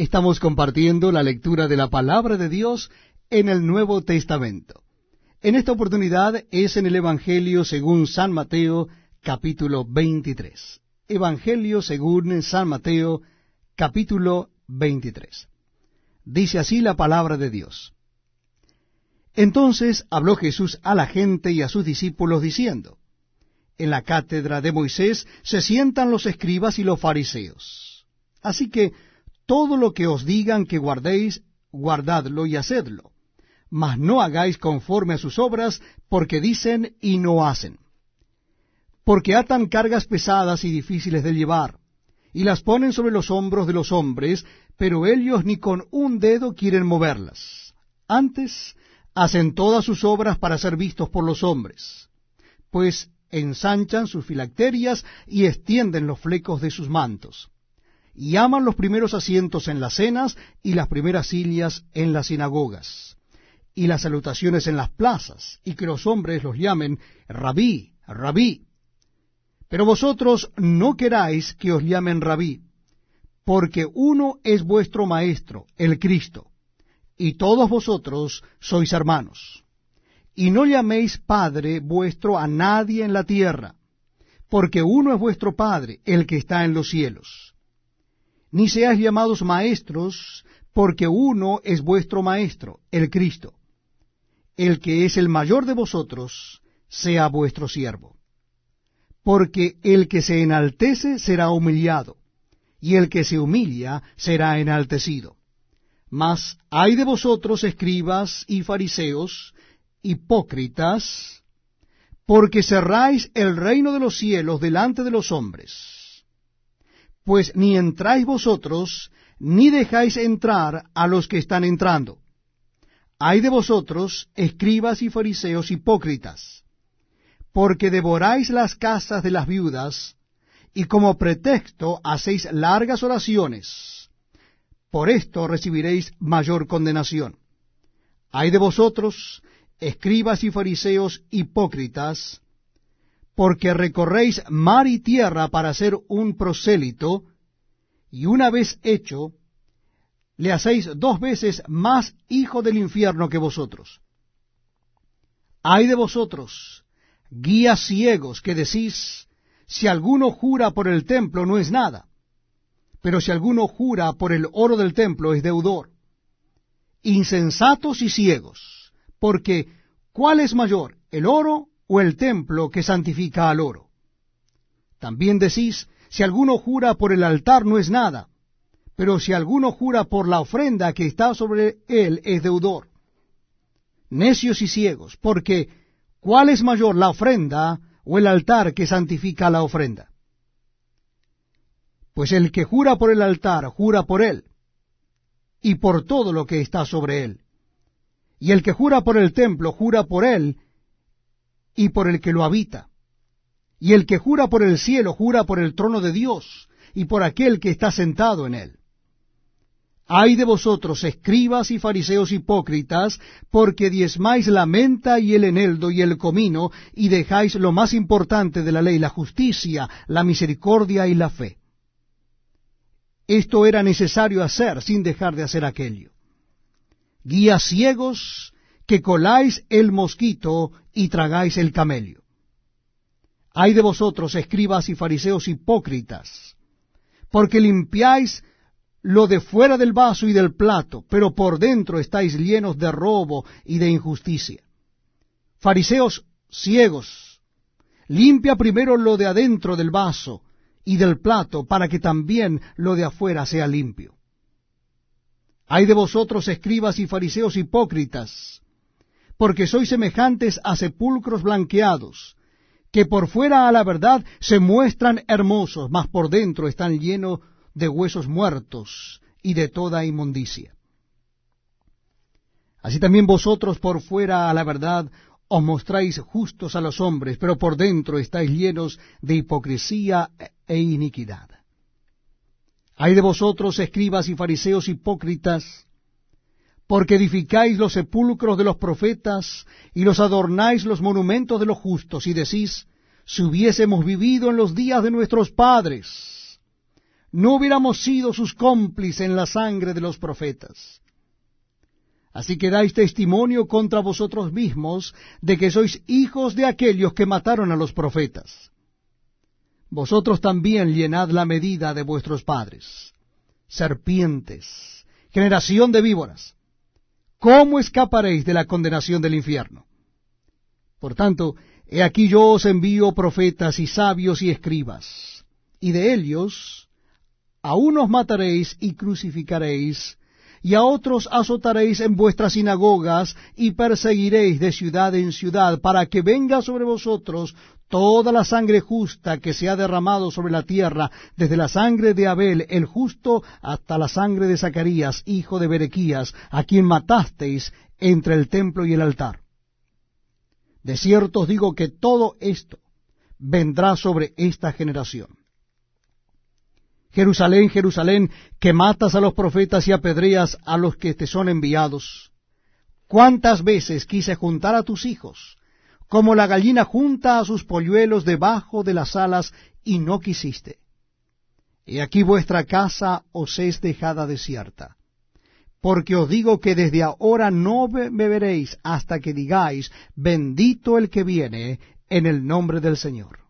Estamos compartiendo la lectura de la palabra de Dios en el Nuevo Testamento. En esta oportunidad es en el Evangelio según San Mateo, capítulo 23. Evangelio según San Mateo, capítulo 23. Dice así la palabra de Dios. Entonces habló Jesús a la gente y a sus discípulos diciendo, En la cátedra de Moisés se sientan los escribas y los fariseos. Así que todo lo que os digan que guardéis, guardadlo y hacedlo, mas no hagáis conforme a sus obras, porque dicen y no hacen. Porque atan cargas pesadas y difíciles de llevar, y las ponen sobre los hombros de los hombres, pero ellos ni con un dedo quieren moverlas. Antes hacen todas sus obras para ser vistos por los hombres, pues ensanchan sus filacterias y extienden los flecos de sus mantos, y aman los primeros asientos en las cenas y las primeras sillas en las sinagogas, y las salutaciones en las plazas, y que los hombres los llamen rabí, rabí. Pero vosotros no queráis que os llamen rabí, porque uno es vuestro maestro, el Cristo y todos vosotros sois hermanos. Y no llaméis Padre vuestro a nadie en la tierra, porque uno es vuestro Padre, el que está en los cielos. Ni seáis llamados maestros, porque uno es vuestro Maestro, el Cristo. El que es el mayor de vosotros, sea vuestro siervo. Porque el que se enaltece será humillado, y el que se humilla será enaltecido. Mas hay de vosotros, escribas y fariseos, hipócritas, porque cerráis el reino de los cielos delante de los hombres. Pues ni entráis vosotros, ni dejáis entrar a los que están entrando. Hay de vosotros, escribas y fariseos hipócritas, porque devoráis las casas de las viudas, y como pretexto hacéis largas oraciones por esto recibiréis mayor condenación. Hay de vosotros, escribas y fariseos hipócritas, porque recorréis mar y tierra para ser un prosélito, y una vez hecho, le hacéis dos veces más hijo del infierno que vosotros. Hay de vosotros, guías ciegos, que decís, si alguno jura por el templo no es nada, pero si alguno jura por el oro del templo es deudor. Insensatos y ciegos, porque ¿cuál es mayor, el oro o el templo que santifica al oro? También decís, si alguno jura por el altar no es nada, pero si alguno jura por la ofrenda que está sobre él es deudor. Necios y ciegos, porque ¿cuál es mayor, la ofrenda o el altar que santifica la ofrenda? Pues el que jura por el altar, jura por él, y por todo lo que está sobre él. Y el que jura por el templo, jura por él, y por el que lo habita. Y el que jura por el cielo, jura por el trono de Dios, y por aquel que está sentado en él. Ay de vosotros, escribas y fariseos hipócritas, porque diezmáis la menta y el eneldo y el comino, y dejáis lo más importante de la ley, la justicia, la misericordia y la fe. Esto era necesario hacer sin dejar de hacer aquello. Guías ciegos que coláis el mosquito y tragáis el camello. Hay de vosotros, escribas y fariseos hipócritas, porque limpiáis lo de fuera del vaso y del plato, pero por dentro estáis llenos de robo y de injusticia. Fariseos ciegos, limpia primero lo de adentro del vaso, y del plato, para que también lo de afuera sea limpio. Hay de vosotros, escribas y fariseos hipócritas, porque sois semejantes a sepulcros blanqueados, que por fuera a la verdad se muestran hermosos, mas por dentro están llenos de huesos muertos y de toda inmundicia. Así también vosotros por fuera a la verdad os mostráis justos a los hombres, pero por dentro estáis llenos de hipocresía e iniquidad. Hay de vosotros, escribas y fariseos hipócritas, porque edificáis los sepulcros de los profetas y los adornáis los monumentos de los justos, y decís, si hubiésemos vivido en los días de nuestros padres, no hubiéramos sido sus cómplices en la sangre de los profetas. Así que dais testimonio contra vosotros mismos de que sois hijos de aquellos que mataron a los profetas. Vosotros también llenad la medida de vuestros padres. Serpientes, generación de víboras, ¿cómo escaparéis de la condenación del infierno? Por tanto, he aquí yo os envío profetas y sabios y escribas, y de ellos a unos mataréis y crucificaréis, y a otros azotaréis en vuestras sinagogas, y perseguiréis de ciudad en ciudad, para que venga sobre vosotros toda la sangre justa que se ha derramado sobre la tierra, desde la sangre de Abel el justo hasta la sangre de Zacarías, hijo de Berequías, a quien matasteis entre el templo y el altar. De cierto os digo que todo esto vendrá sobre esta generación. Jerusalén, Jerusalén, que matas a los profetas y apedreas a los que te son enviados. ¿Cuántas veces quise juntar a tus hijos, como la gallina junta a sus polluelos debajo de las alas, y no quisiste? Y aquí vuestra casa os es dejada desierta. Porque os digo que desde ahora no beberéis hasta que digáis, bendito el que viene en el nombre del Señor.